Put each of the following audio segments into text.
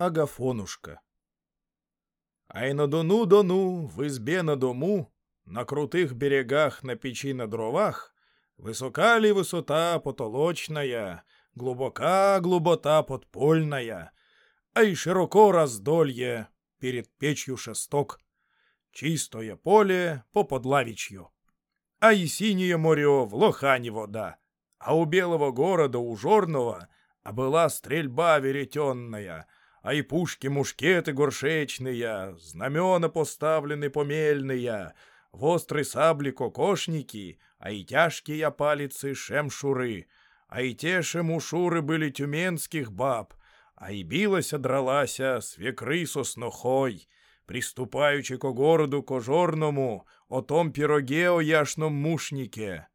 Агафонушка. А й на дону дону, в избе на дому, на крутых берегах, на печи на дровах, высока ли высота потолочная, глубока глубота подпольная, а и широко раздолье перед печью шесток, чистое поле по подлавичью, а и синее море в лохане вода, а у белого города, у Жорного, а была стрельба веретенная — а и пушки-мушкеты горшечные, знамена поставлены помельные, в острые сабли кокошники, а и тяжкие палицы шемшуры, а и те шемушуры были тюменских баб, а и билася дралася свекри соснохой, приступаючи ко городу кожорному, о том пироге о яшном мушнике.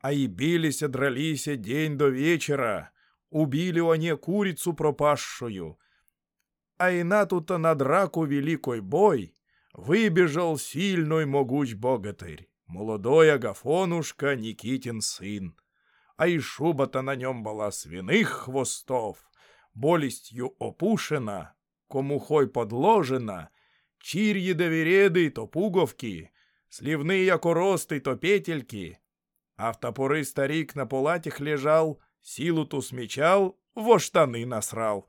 А и билися дралися день до вечера, убили они курицу пропасшую. А и на драку великой бой выбежал сильной могуч богатырь, молодой Агафонушка Никитин сын. А и шуба-то на нем была свиных хвостов, болестью опушена, комухой подложена, чирьи да вереды то пуговки, сливные коросты то петельки, а в топоры старик на полатях лежал, силу ту смечал, во штаны насрал.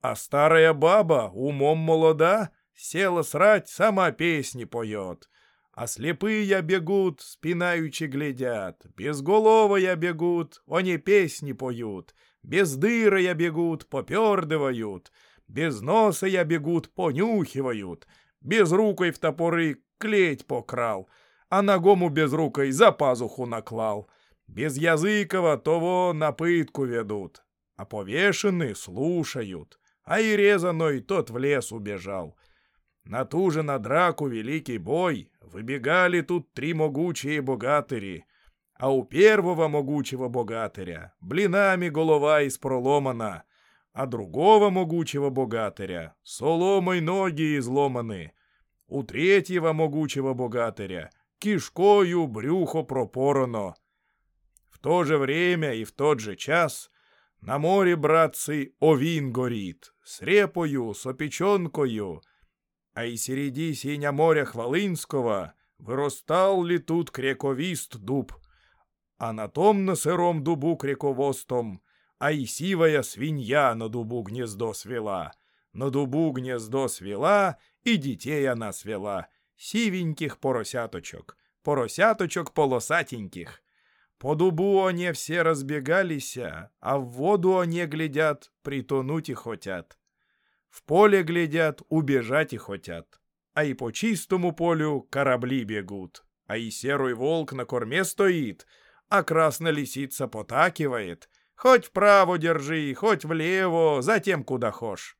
А старая баба, умом молода, села срать, сама песни поет. А слепые бегут, спинаючи глядят, безголовые бегут, они песни поют, без дыры бегут, попердывают, без носа я бегут, понюхивают, без рукой в топоры клеть покрал, а ногому без рукой за пазуху наклал. Без языкова того на пытку ведут, а повешенный слушают, а и резаной тот в лес убежал. На ту же на драку великий бой. Выбегали тут три могучие богатыри, а у первого могучего богатыря блинами голова из проломана, а другого могучего богатыря соломой ноги изломаны, у третьего могучего богатыря кишкою брюхо пропорано, в то же время и в тот же час на море, братцы, овин горит, с репою, с опеченкою, а и середи синя моря Хвалынского вырастал ли тут крековист дуб, а на том на сыром дубу крековостом, а и сивая свинья на дубу гнездо свела, на дубу гнездо свела, и детей она свела, сивеньких поросяточок, поросяточок полосатеньких, по дубу они все разбегались, а в воду они глядят, притонуть и хотят. В поле глядят, убежать и хотят. А и по чистому полю корабли бегут. А и серый волк на корме стоит, а красная лисица потакивает. Хоть вправо держи, хоть влево, затем куда хошь.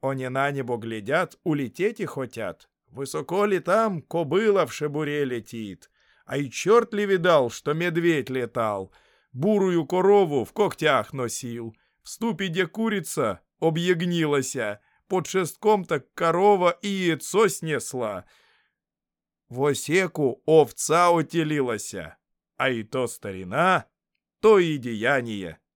Они на небо глядят, улететь и хотят. Высоко ли там кобыла в шебуре летит. А й черт ли видал, что медведь летал, бурую корову в когтях носил, в ступе, где курица объегнилася, под шестком так корова и яйцо снесла. В осеку овца утелилася, а и то старина, то и деяние.